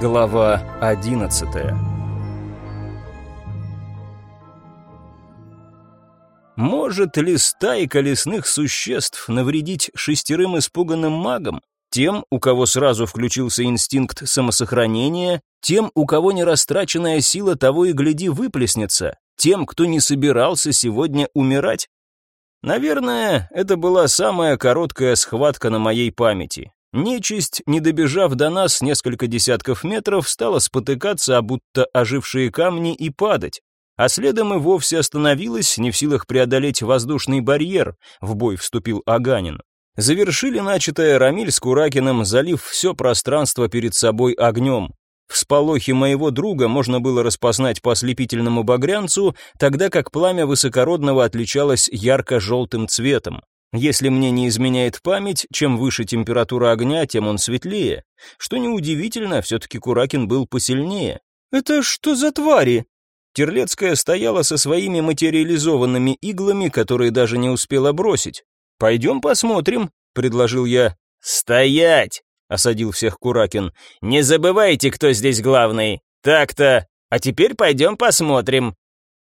Глава 11 Может ли стайка лесных существ навредить шестерым испуганным магам? Тем, у кого сразу включился инстинкт самосохранения, тем, у кого нерастраченная сила того и гляди выплеснется, тем, кто не собирался сегодня умирать? Наверное, это была самая короткая схватка на моей памяти. Нечисть, не добежав до нас несколько десятков метров, стала спотыкаться, а будто ожившие камни и падать. А следом и вовсе остановилась, не в силах преодолеть воздушный барьер, в бой вступил Аганин. Завершили начатое Рамиль с Куракиным, залив все пространство перед собой огнем. Всполохи моего друга можно было распознать по ослепительному багрянцу, тогда как пламя высокородного отличалось ярко-желтым цветом. Если мне не изменяет память, чем выше температура огня, тем он светлее. Что неудивительно, все-таки Куракин был посильнее. «Это что за твари?» Терлецкая стояла со своими материализованными иглами, которые даже не успела бросить. «Пойдем посмотрим», — предложил я. «Стоять!» осадил всех Куракин. «Не забывайте, кто здесь главный. Так-то. А теперь пойдем посмотрим».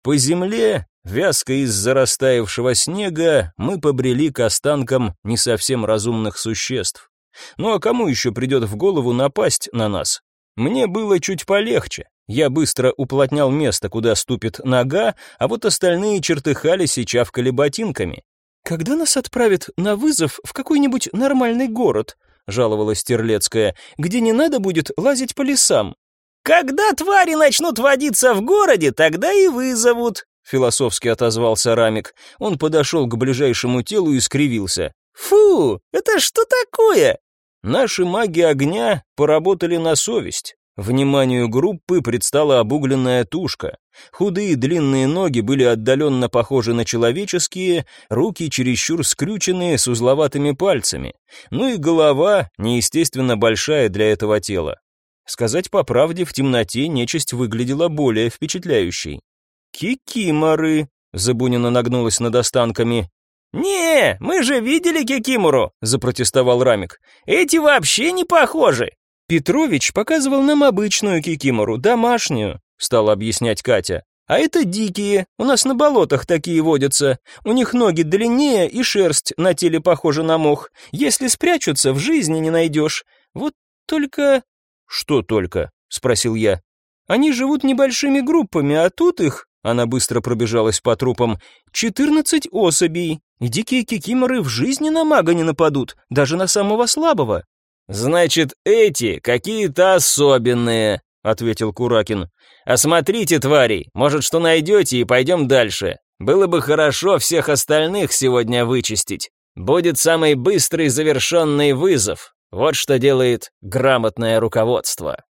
По земле, вязко из-за растаявшего снега, мы побрели к останкам не совсем разумных существ. Ну а кому еще придет в голову напасть на нас? Мне было чуть полегче. Я быстро уплотнял место, куда ступит нога, а вот остальные чертыхались и чавкали ботинками. «Когда нас отправят на вызов в какой-нибудь нормальный город?» — жаловалась Терлецкая, — «где не надо будет лазить по лесам». «Когда твари начнут водиться в городе, тогда и вызовут», — философски отозвался Рамик. Он подошел к ближайшему телу и скривился. «Фу, это что такое?» Наши маги огня поработали на совесть. Вниманию группы предстала обугленная тушка. Худые длинные ноги были отдаленно похожи на человеческие, руки чересчур скрюченные с узловатыми пальцами. Ну и голова неестественно большая для этого тела. Сказать по правде, в темноте нечисть выглядела более впечатляющей. «Кикиморы!» — Забунина нагнулась над останками. «Не, мы же видели Кикимору!» — запротестовал Рамик. «Эти вообще не похожи!» Петрович показывал нам обычную кикимору, домашнюю, стала объяснять Катя. А это дикие, у нас на болотах такие водятся. У них ноги длиннее и шерсть на теле похожа на мох. Если спрячутся, в жизни не найдешь. Вот только... Что только? Спросил я. Они живут небольшими группами, а тут их, она быстро пробежалась по трупам, четырнадцать особей. Дикие кикиморы в жизни на мага не нападут, даже на самого слабого. «Значит, эти какие-то особенные», — ответил Куракин. «Осмотрите тварей, может, что найдете, и пойдем дальше. Было бы хорошо всех остальных сегодня вычистить. Будет самый быстрый завершенный вызов. Вот что делает грамотное руководство».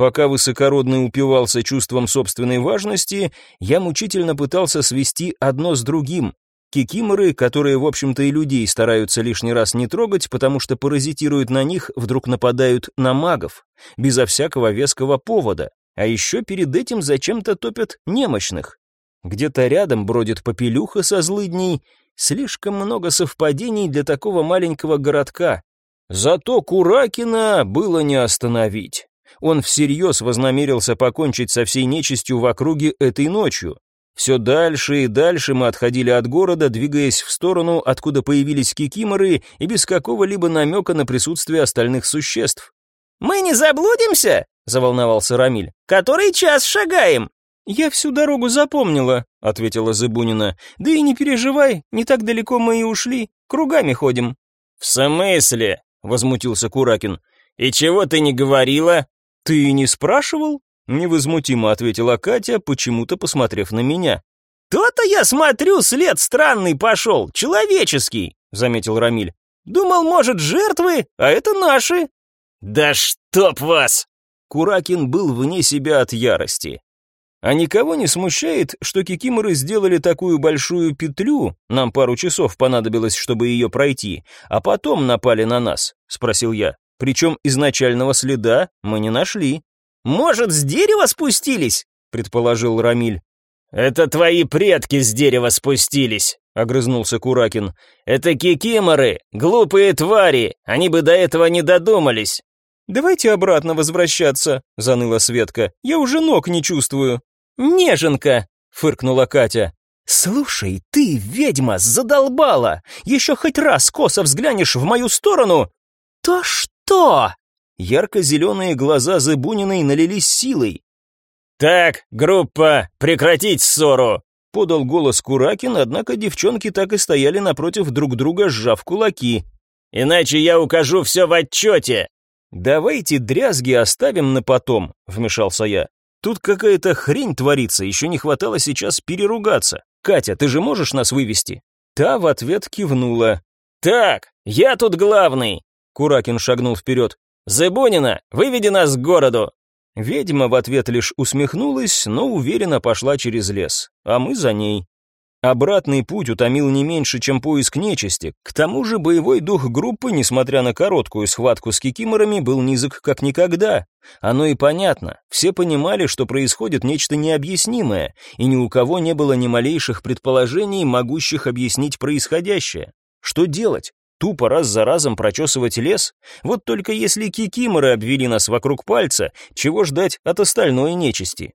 Пока высокородный упивался чувством собственной важности, я мучительно пытался свести одно с другим, Кикиморы, которые, в общем-то, и людей стараются лишний раз не трогать, потому что паразитируют на них, вдруг нападают на магов, безо всякого веского повода, а еще перед этим зачем-то топят немощных. Где-то рядом бродит попелюха со злыдней, слишком много совпадений для такого маленького городка. Зато Куракина было не остановить. Он всерьез вознамерился покончить со всей нечистью в округе этой ночью, все дальше и дальше мы отходили от города, двигаясь в сторону, откуда появились кикиморы и без какого-либо намека на присутствие остальных существ. «Мы не заблудимся?» — заволновался Рамиль. «Который час шагаем?» «Я всю дорогу запомнила», — ответила Зыбунина. «Да и не переживай, не так далеко мы и ушли, кругами ходим». «В смысле?» — возмутился Куракин. «И чего ты не говорила?» «Ты не спрашивал?» Невозмутимо ответила Катя, почему-то посмотрев на меня. «То-то я смотрю, след странный пошел, человеческий», — заметил Рамиль. «Думал, может, жертвы, а это наши». «Да чтоб вас!» Куракин был вне себя от ярости. А никого не смущает, что кикиморы сделали такую большую петлю, нам пару часов понадобилось, чтобы ее пройти, а потом напали на нас, спросил я. Причем изначального следа мы не нашли. Может, с дерева спустились?» — предположил Рамиль. «Это твои предки с дерева спустились», — огрызнулся Куракин. «Это кикиморы, глупые твари, они бы до этого не додумались». «Давайте обратно возвращаться», — заныла Светка. «Я уже ног не чувствую». «Неженка», — фыркнула Катя. «Слушай, ты, ведьма, задолбала! Еще хоть раз косо взглянешь в мою сторону...» «То что?» Ярко-зеленые глаза Зыбуниной налились силой. «Так, группа, прекратить ссору!» Подал голос Куракин, однако девчонки так и стояли напротив друг друга, сжав кулаки. «Иначе я укажу все в отчете!» «Давайте дрязги оставим на потом», — вмешался я. «Тут какая-то хрень творится, еще не хватало сейчас переругаться. Катя, ты же можешь нас вывести?» Та в ответ кивнула. «Так, я тут главный!» Куракин шагнул вперед. «Зыбунина, выведи нас к городу!» Ведьма в ответ лишь усмехнулась, но уверенно пошла через лес, а мы за ней. Обратный путь утомил не меньше, чем поиск нечисти. К тому же боевой дух группы, несмотря на короткую схватку с кикиморами, был низок как никогда. Оно и понятно. Все понимали, что происходит нечто необъяснимое, и ни у кого не было ни малейших предположений, могущих объяснить происходящее. Что делать? Тупо раз за разом прочесывать лес? Вот только если кикиморы обвели нас вокруг пальца, чего ждать от остальной нечисти?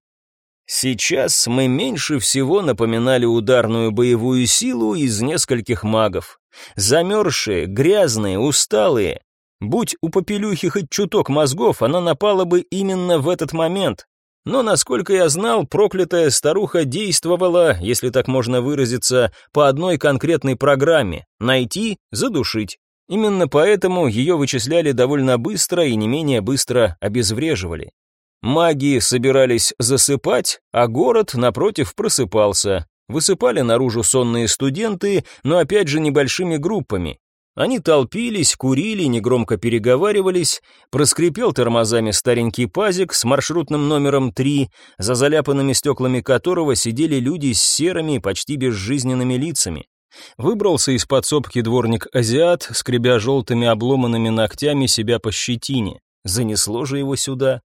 Сейчас мы меньше всего напоминали ударную боевую силу из нескольких магов. Замерзшие, грязные, усталые. Будь у попелюхи хоть чуток мозгов, она напала бы именно в этот момент. Но, насколько я знал, проклятая старуха действовала, если так можно выразиться, по одной конкретной программе – найти, задушить. Именно поэтому ее вычисляли довольно быстро и не менее быстро обезвреживали. Маги собирались засыпать, а город, напротив, просыпался. Высыпали наружу сонные студенты, но опять же небольшими группами. Они толпились, курили, негромко переговаривались, проскрипел тормозами старенький пазик с маршрутным номером 3, за заляпанными стеклами которого сидели люди с серыми, почти безжизненными лицами. Выбрался из подсобки дворник-азиат, скребя желтыми обломанными ногтями себя по щетине. Занесло же его сюда.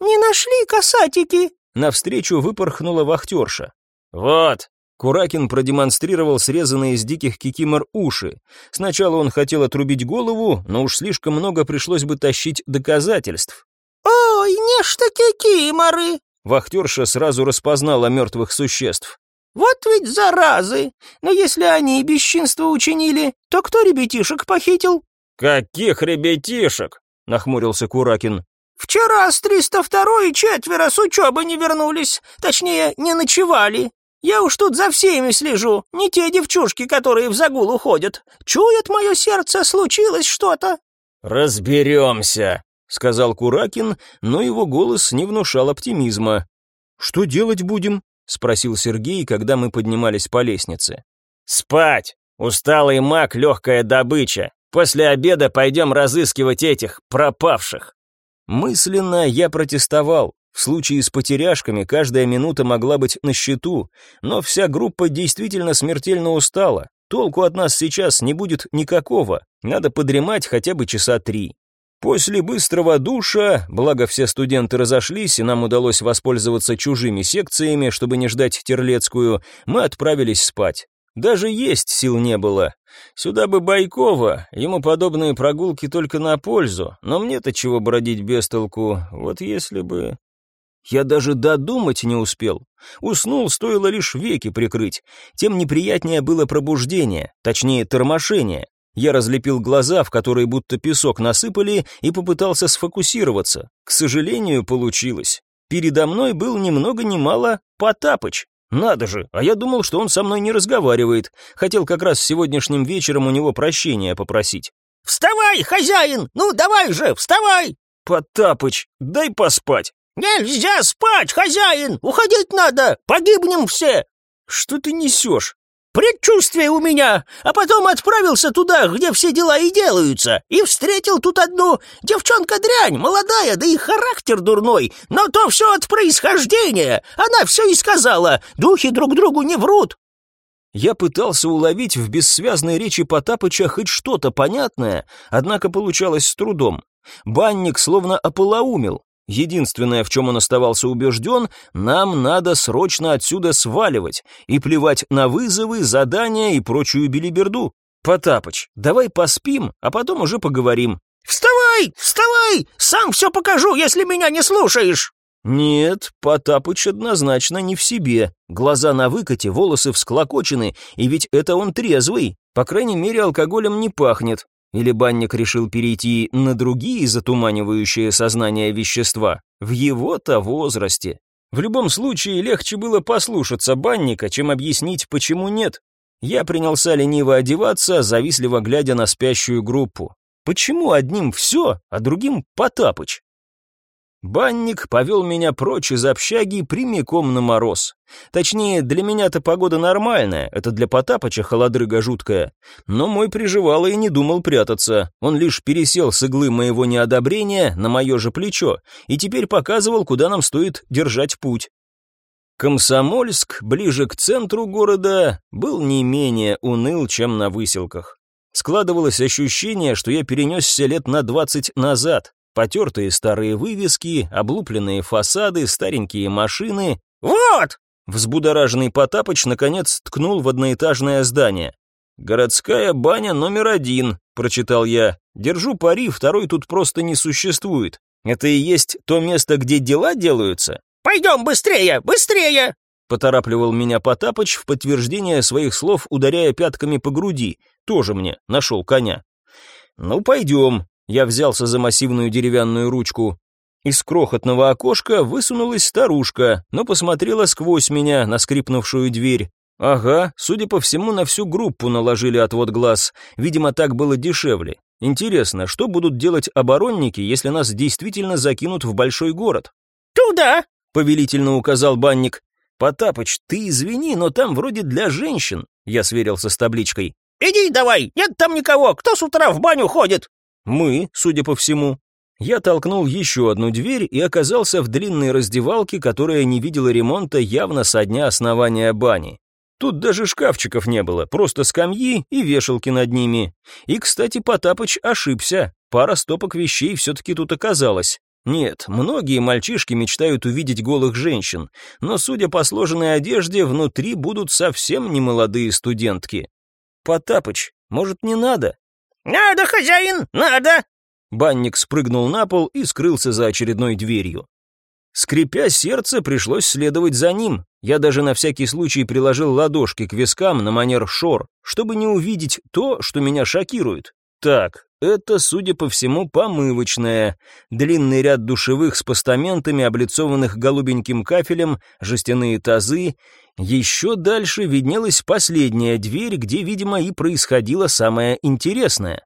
«Не нашли касатики?» Навстречу выпорхнула вахтерша. «Вот!» Куракин продемонстрировал срезанные из диких кикимор уши. Сначала он хотел отрубить голову, но уж слишком много пришлось бы тащить доказательств. «Ой, нечто кикиморы!» Вахтерша сразу распознала мертвых существ. «Вот ведь заразы! Но если они и бесчинство учинили, то кто ребятишек похитил?» «Каких ребятишек?» — нахмурился Куракин. Вчера с 302 и четверо с учебы не вернулись, точнее, не ночевали. Я уж тут за всеми слежу, не те девчушки, которые в загул уходят. Чует мое сердце, случилось что-то». «Разберемся», — сказал Куракин, но его голос не внушал оптимизма. «Что делать будем?» — спросил Сергей, когда мы поднимались по лестнице. «Спать! Усталый маг — легкая добыча. После обеда пойдем разыскивать этих пропавших». Мысленно я протестовал. В случае с потеряшками каждая минута могла быть на счету, но вся группа действительно смертельно устала. Толку от нас сейчас не будет никакого, надо подремать хотя бы часа три. После быстрого душа, благо все студенты разошлись, и нам удалось воспользоваться чужими секциями, чтобы не ждать Терлецкую, мы отправились спать. Даже есть сил не было. Сюда бы Байкова, ему подобные прогулки только на пользу, но мне-то чего бродить без толку, вот если бы... Я даже додумать не успел. Уснул, стоило лишь веки прикрыть. Тем неприятнее было пробуждение, точнее тормошение. Я разлепил глаза, в которые будто песок насыпали, и попытался сфокусироваться. К сожалению, получилось. Передо мной был ни много мало Потапыч. Надо же, а я думал, что он со мной не разговаривает. Хотел как раз сегодняшним вечером у него прощения попросить. «Вставай, хозяин! Ну, давай же, вставай!» «Потапыч, дай поспать!» «Нельзя спать, хозяин! Уходить надо! Погибнем все!» «Что ты несешь?» Предчувствие у меня, а потом отправился туда, где все дела и делаются, и встретил тут одну девчонка-дрянь, молодая, да и характер дурной, но то все от происхождения. Она все и сказала, духи друг другу не врут. Я пытался уловить в бессвязной речи Потапыча хоть что-то понятное, однако получалось с трудом. Банник словно ополоумел, Единственное, в чем он оставался убежден, нам надо срочно отсюда сваливать и плевать на вызовы, задания и прочую билиберду. Потапыч, давай поспим, а потом уже поговорим. «Вставай!» «Вставай! Вставай! Сам все покажу, если меня не слушаешь!» Нет, Потапыч однозначно не в себе. Глаза на выкате, волосы всклокочены, и ведь это он трезвый. По крайней мере, алкоголем не пахнет. Или банник решил перейти на другие затуманивающие сознание вещества в его-то возрасте. В любом случае, легче было послушаться банника, чем объяснить, почему нет. Я принялся лениво одеваться, завистливо глядя на спящую группу. Почему одним все, а другим Потапыч? Банник повел меня прочь из общаги прямиком на мороз. Точнее, для меня-то погода нормальная, это для Потапыча холодрыга жуткая. Но мой приживало и не думал прятаться. Он лишь пересел с иглы моего неодобрения на мое же плечо и теперь показывал, куда нам стоит держать путь. Комсомольск, ближе к центру города, был не менее уныл, чем на выселках. Складывалось ощущение, что я перенесся лет на двадцать назад. Потертые старые вывески, облупленные фасады, старенькие машины. «Вот!» Взбудораженный Потапыч наконец ткнул в одноэтажное здание. «Городская баня номер один», — прочитал я. «Держу пари, второй тут просто не существует. Это и есть то место, где дела делаются?» «Пойдем быстрее, быстрее!» Поторапливал меня Потапыч в подтверждение своих слов, ударяя пятками по груди. Тоже мне нашел коня. «Ну, пойдем», я взялся за массивную деревянную ручку. Из крохотного окошка высунулась старушка, но посмотрела сквозь меня на скрипнувшую дверь. Ага, судя по всему, на всю группу наложили отвод глаз. Видимо, так было дешевле. Интересно, что будут делать оборонники, если нас действительно закинут в большой город? «Туда!» — повелительно указал банник. «Потапыч, ты извини, но там вроде для женщин», — я сверился с табличкой. «Иди давай, нет там никого, кто с утра в баню ходит?» Мы, судя по всему. Я толкнул еще одну дверь и оказался в длинной раздевалке, которая не видела ремонта явно со дня основания бани. Тут даже шкафчиков не было, просто скамьи и вешалки над ними. И, кстати, Потапыч ошибся, пара стопок вещей все-таки тут оказалась. Нет, многие мальчишки мечтают увидеть голых женщин, но, судя по сложенной одежде, внутри будут совсем не молодые студентки. Потапыч, может, не надо? «Надо, хозяин, надо!» Банник спрыгнул на пол и скрылся за очередной дверью. Скрипя сердце, пришлось следовать за ним. Я даже на всякий случай приложил ладошки к вискам на манер шор, чтобы не увидеть то, что меня шокирует. Так, это, судя по всему, помывочная. Длинный ряд душевых с постаментами, облицованных голубеньким кафелем, жестяные тазы. Еще дальше виднелась последняя дверь, где, видимо, и происходило самое интересное.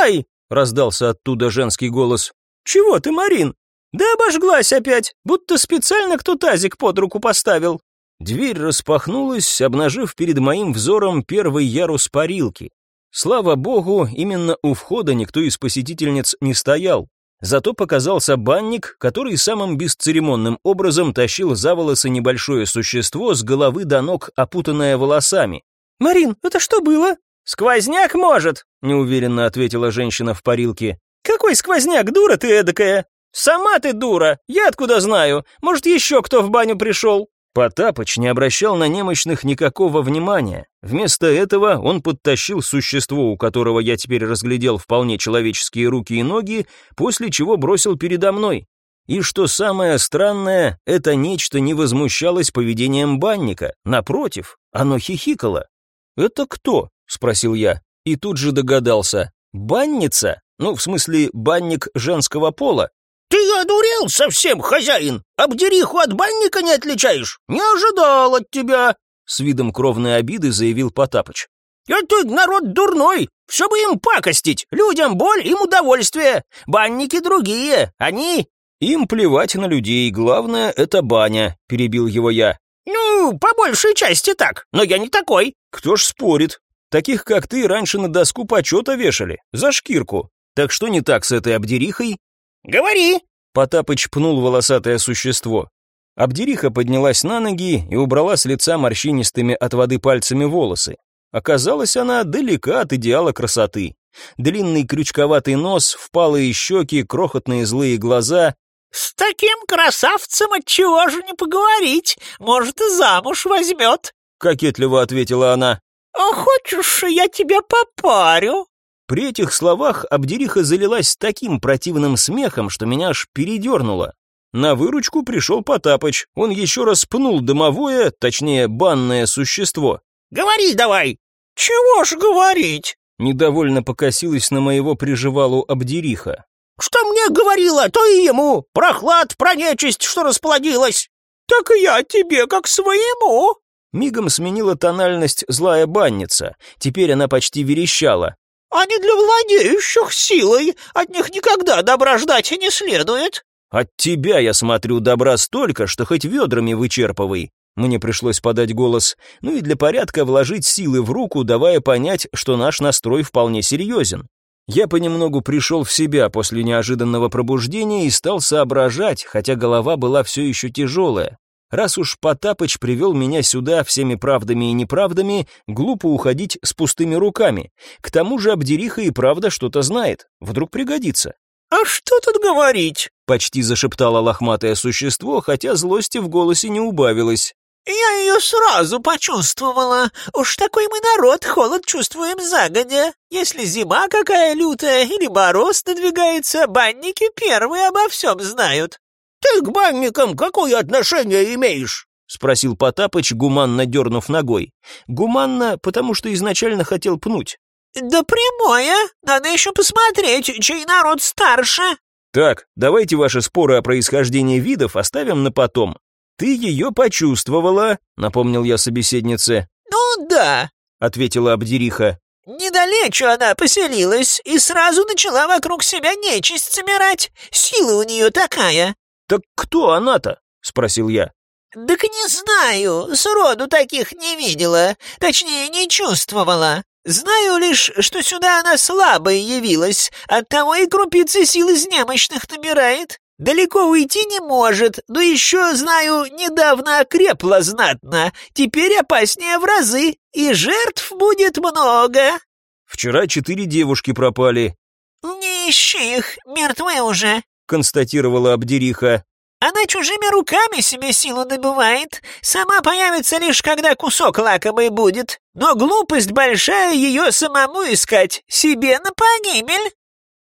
«Ай!» — раздался оттуда женский голос. «Чего ты, Марин? Да обожглась опять, будто специально кто тазик под руку поставил». Дверь распахнулась, обнажив перед моим взором первый ярус парилки. Слава богу, именно у входа никто из посетительниц не стоял. Зато показался банник, который самым бесцеремонным образом тащил за волосы небольшое существо с головы до ног, опутанное волосами. «Марин, это что было?» «Сквозняк, может», — неуверенно ответила женщина в парилке. «Какой сквозняк, дура ты эдакая?» «Сама ты дура, я откуда знаю? Может, еще кто в баню пришел?» Потапыч не обращал на немощных никакого внимания. Вместо этого он подтащил существо, у которого я теперь разглядел вполне человеческие руки и ноги, после чего бросил передо мной. И что самое странное, это нечто не возмущалось поведением банника. Напротив, оно хихикало. «Это кто?» — спросил я. И тут же догадался. «Банница? Ну, в смысле, банник женского пола?» «Ты одурел совсем, хозяин! Обдериху от банника не отличаешь! Не ожидал от тебя!» С видом кровной обиды заявил Потапыч. «Это народ дурной! Все бы им пакостить! Людям боль, им удовольствие! Банники другие, они...» «Им плевать на людей, главное — это баня», — перебил его я. «Ну, по большей части так, но я не такой». «Кто ж спорит? Таких, как ты, раньше на доску почета вешали, за шкирку. Так что не так с этой обдерихой?» «Говори!» Потапыч пнул волосатое существо. Абдериха поднялась на ноги и убрала с лица морщинистыми от воды пальцами волосы. Оказалось, она далека от идеала красоты. Длинный крючковатый нос, впалые щеки, крохотные злые глаза. «С таким красавцем отчего же не поговорить? Может, и замуж возьмет?» — кокетливо ответила она. «А хочешь, я тебя попарю?» При этих словах Абдериха залилась таким противным смехом, что меня аж передернуло. На выручку пришел Потапыч. Он еще раз пнул домовое, точнее, банное существо. «Говори давай!» «Чего ж говорить?» Недовольно покосилась на моего приживалу Абдериха. «Что мне говорила, то и ему! Прохлад, про нечисть, что расплодилась!» «Так я тебе как своему!» Мигом сменила тональность злая банница. Теперь она почти верещала. «А не для владеющих силой! От них никогда добра ждать не следует!» «От тебя, я смотрю, добра столько, что хоть ведрами вычерпывай!» Мне пришлось подать голос, ну и для порядка вложить силы в руку, давая понять, что наш настрой вполне серьезен. Я понемногу пришел в себя после неожиданного пробуждения и стал соображать, хотя голова была все еще тяжелая. Раз уж Потапыч привел меня сюда всеми правдами и неправдами, глупо уходить с пустыми руками. К тому же Абдериха и правда что-то знает, вдруг пригодится. «А что тут говорить?» — почти зашептало лохматое существо, хотя злости в голосе не убавилось. «Я ее сразу почувствовала. Уж такой мы народ, холод чувствуем загодя. Если зима какая лютая или мороз надвигается, банники первые обо всем знают». «Ты к банникам какое отношение имеешь?» — спросил Потапыч, гуманно дернув ногой. Гуманно, потому что изначально хотел пнуть. «Да прямое. Надо еще посмотреть, чей народ старше». «Так, давайте ваши споры о происхождении видов оставим на потом. «Ты ее почувствовала», — напомнил я собеседнице. «Ну да», — ответила Абдериха. «Недалече она поселилась и сразу начала вокруг себя нечисть собирать. Сила у нее такая». «Так кто она-то?» — спросил я. «Так не знаю, сроду таких не видела, точнее, не чувствовала. Знаю лишь, что сюда она слабой явилась, оттого и крупицы сил из немощных набирает. Далеко уйти не может, но еще, знаю, недавно окрепла знатно. Теперь опаснее в разы, и жертв будет много. Вчера четыре девушки пропали. Не ищи их, мертвы уже, констатировала Абдериха. Она чужими руками себе силу добывает. Сама появится лишь, когда кусок лакомый будет. Но глупость большая ее самому искать, себе на погибель.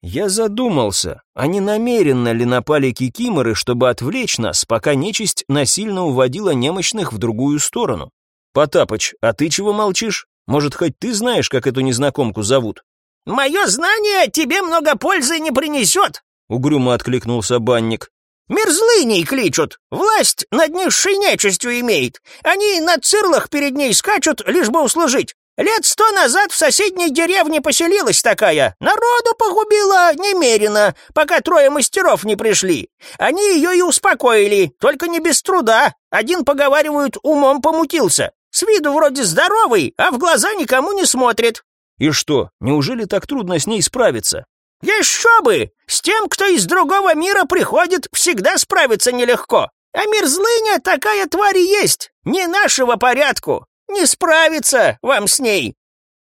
Я задумался, а не намеренно ли напали кикиморы, чтобы отвлечь нас, пока нечисть насильно уводила немощных в другую сторону? Потапыч, а ты чего молчишь? Может, хоть ты знаешь, как эту незнакомку зовут? «Мое знание тебе много пользы не принесет», — угрюмо откликнулся банник. «Мерзлыней кличут, власть над низшей нечистью имеет. Они на цирлах перед ней скачут, лишь бы услужить. Лет сто назад в соседней деревне поселилась такая. Народу погубила немерено, пока трое мастеров не пришли. Они ее и успокоили, только не без труда. Один, поговаривают, умом помутился. С виду вроде здоровый, а в глаза никому не смотрит. И что, неужели так трудно с ней справиться? Еще бы! С тем, кто из другого мира приходит, всегда справиться нелегко. А мерзлыня такая тварь и есть, не нашего порядку. Не справиться вам с ней.